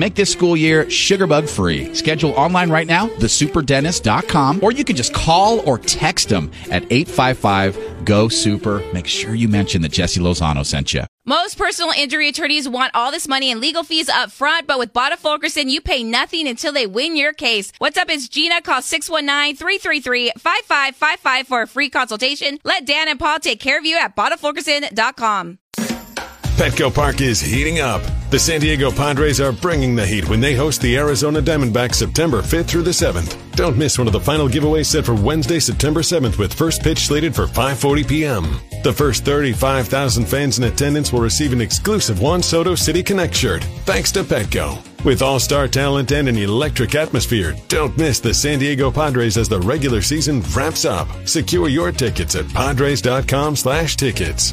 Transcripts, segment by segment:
Make this school year sugarbug free. Schedule online right now, thesuperdentist.com, or you can just call or text them at 855 GO SUPER. Make sure you mention that Jesse Lozano sent you. Most personal injury attorneys want all this money and legal fees up front, but with Botta Fulkerson, you pay nothing until they win your case. What's up? It's Gina. Call 619-333-5555 for a free consultation. Let Dan and Paul take care of you at BottaFulkerson.com. Petco Park is heating up. The San Diego Padres are bringing the heat when they host the Arizona Diamondbacks September 5th through the 7th. Don't miss one of the final giveaways set for Wednesday, September 7th with first pitch slated for 5:40 p.m. The first 35,000 fans in attendance will receive an exclusive Juan Soto City Connect shirt thanks to Petco. With all-star talent and an electric atmosphere, don't miss the San Diego Padres as the regular season wraps up. Secure your tickets at padres.com/tickets.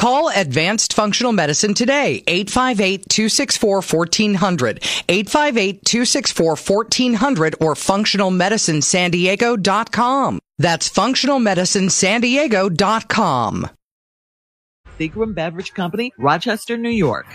Call Advanced Functional Medicine today, 858-264-1400, 858-264-1400 or functionalmedicinesandiego.com. That's functionalmedicinesandiego.com. Seagram Beverage Company, Rochester, New York.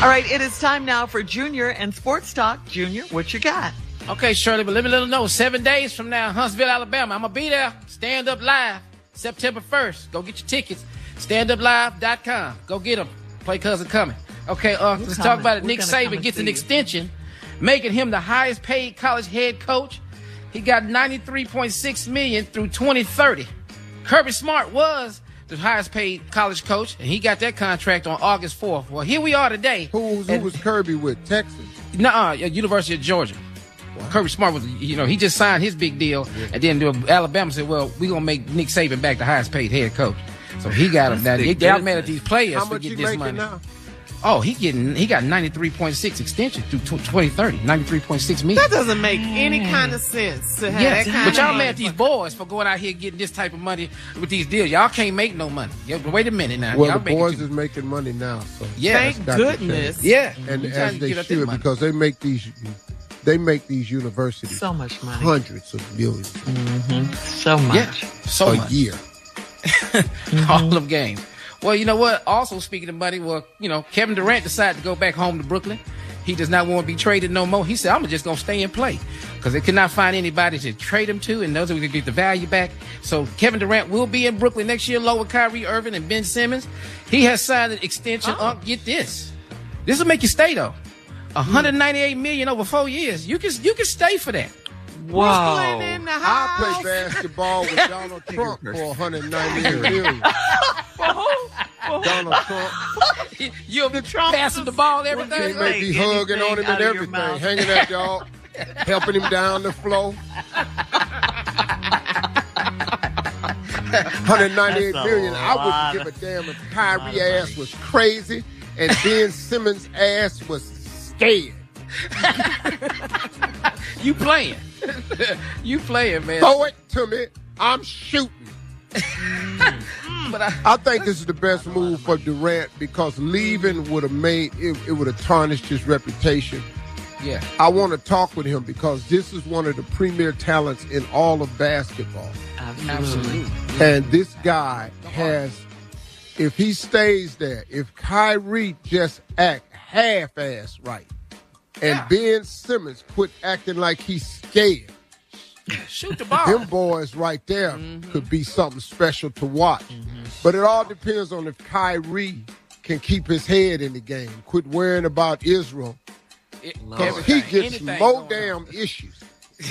All right, it is time now for Junior and Sports Talk. Junior, what you got? Okay, Shirley, but let me let them know. Seven days from now, Huntsville, Alabama. I'm gonna be there. Stand up live, September 1st. Go get your tickets. StandUpLive.com. Go get them. Play cousin coming. Okay, uh, let's talk about it. We're Nick gonna Saban gets an extension, making him the highest paid college head coach. He got 93.6 million through 2030. Kirby Smart was the highest paid college coach, and he got that contract on August 4th. Well, here we are today. Who, who was Kirby with? Texas. Nuh-uh, University of Georgia. Kirby Smart was, you know, he just signed his big deal, and then Alabama said, "Well, we're gonna make Nick Saban back the highest paid head coach." So he got him. Now they got mad at these players How for much getting this money. now? Oh, he getting he got ninety three point six extension through tw- 2030. 93.6 million. That doesn't make any mm. kind of sense to have Yes, that kind but y'all money. mad at these boys for going out here getting this type of money with these deals. Y'all can't make no money. Yeah, but wait a minute now. Well, y'all the boys too- is making money now. So Yeah. Thank that's got to goodness. Yeah. and You as they get up should money. because they make these they make these universities So much money. hundreds of 1000000s mm-hmm. So much. yeah, so a much. year. all them games. Well, you know what? Also, speaking of money, well, you know, Kevin Durant decided to go back home to Brooklyn. He does not want to be traded no more. He said, I'm just going to stay and play because they could not find anybody to trade him to and knows that we could get the value back. So Kevin Durant will be in Brooklyn next year, along with Kyrie Irving and Ben Simmons. He has signed an extension. Oh. get this. This will make you stay though. Hmm. 198 million over four years. You can you can stay for that. Wow. I play basketball with Donald Trump for 198 million. Donald Trump. You'll be Trump passing the ball everything. They may be hugging on him and everything, hanging out, y'all, helping him down the floor. 198 million. I wouldn't give a damn if Kyrie ass was crazy and Ben Simmons ass was scared. you playing. you playing, man. Throw it to me. I'm shooting. but I, I, think this is the best move for Durant because leaving would have made it, it would have tarnished his reputation. Yeah. I want to talk with him because this is one of the premier talents in all of basketball. Absolutely. And this guy has, if he stays there, if Kyrie just act half-ass right, and yeah. Ben Simmons quit acting like he's scared, Shoot the ball. Them boys right there mm-hmm. could be something special to watch. Mm-hmm. But it all depends on if Kyrie can keep his head in the game, quit worrying about Israel. It, he gets more damn issues.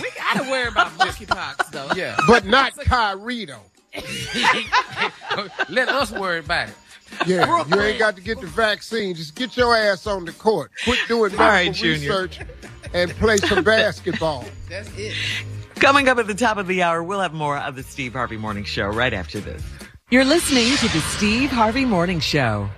We gotta worry about monkeypox though. Yeah. But not Kyrie though. Let us worry about it. Yeah, you ain't got to get the vaccine. Just get your ass on the court. Quit doing medical right, research and play some basketball. That's it. Coming up at the top of the hour, we'll have more of the Steve Harvey Morning Show right after this. You're listening to the Steve Harvey Morning Show.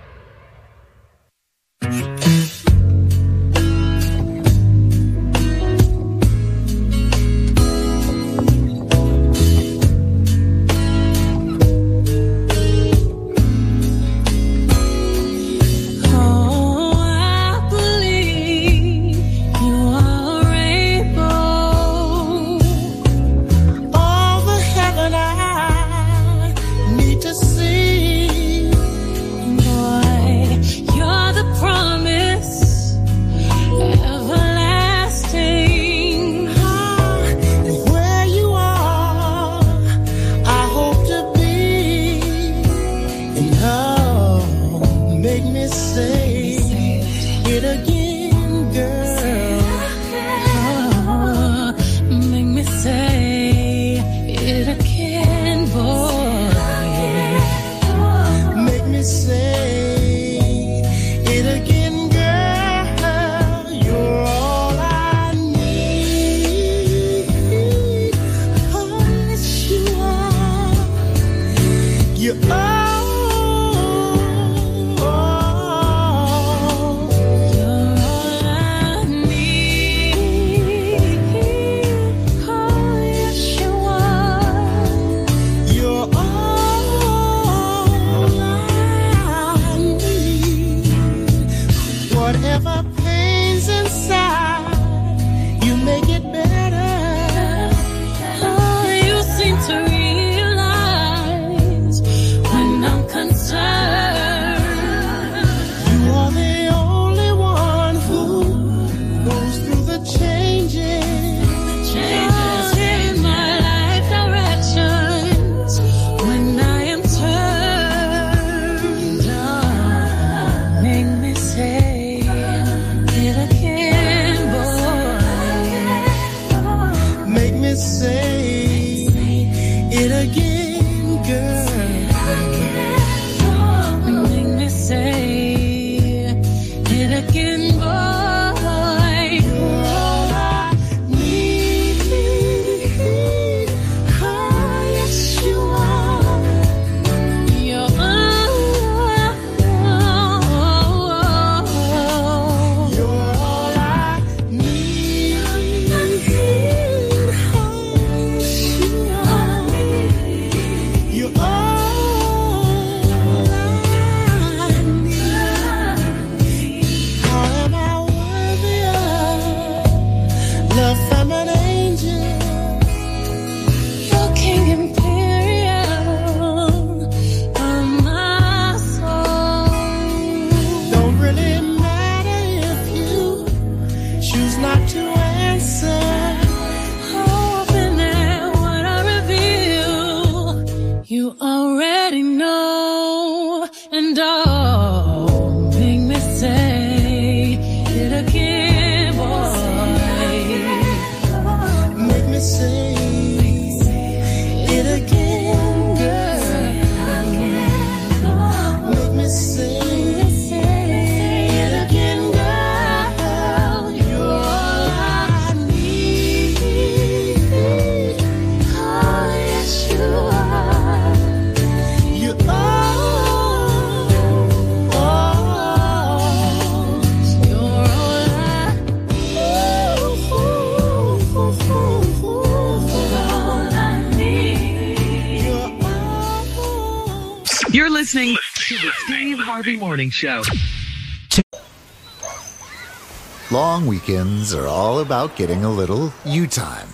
Listening to the Steve Harvey Morning Show. Long weekends are all about getting a little you time.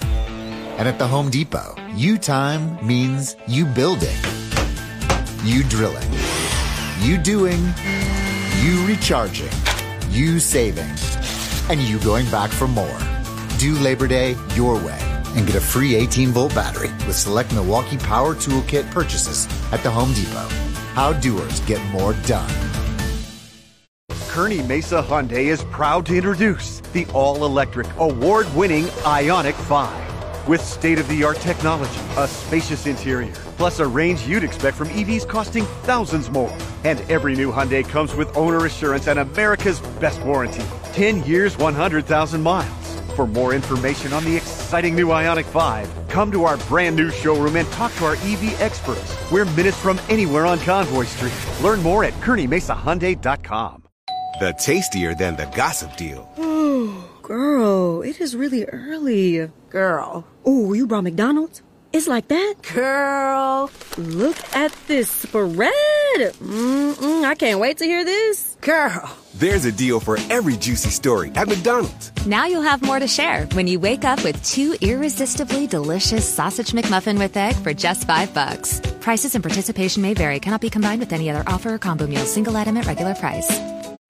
And at the Home Depot, you time means you building, you drilling, you doing, you recharging, you saving, and you going back for more. Do Labor Day your way and get a free 18 volt battery with select Milwaukee Power Toolkit purchases at the Home Depot. How doers get more done. Kearney Mesa Hyundai is proud to introduce the all electric, award winning Ioniq 5. With state of the art technology, a spacious interior, plus a range you'd expect from EVs costing thousands more. And every new Hyundai comes with owner assurance and America's best warranty 10 years, 100,000 miles. For more information on the exciting new Ioniq 5, come to our brand new showroom and talk to our EV experts. We're minutes from anywhere on Convoy Street. Learn more at KearneyMesaHyundai.com. The tastier than the gossip deal. Oh, girl, it is really early. Girl. Oh, you brought McDonald's? It's like that? Girl. Look at this spread. Mm-mm, I can't wait to hear this. Girl. There's a deal for every juicy story at McDonald's. Now you'll have more to share when you wake up with two irresistibly delicious sausage McMuffin with egg for just five bucks. Prices and participation may vary. Cannot be combined with any other offer or combo meal. Single item at regular price.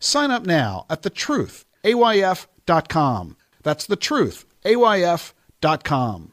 Sign up now at thetruthayf.com. That's thetruthayf.com.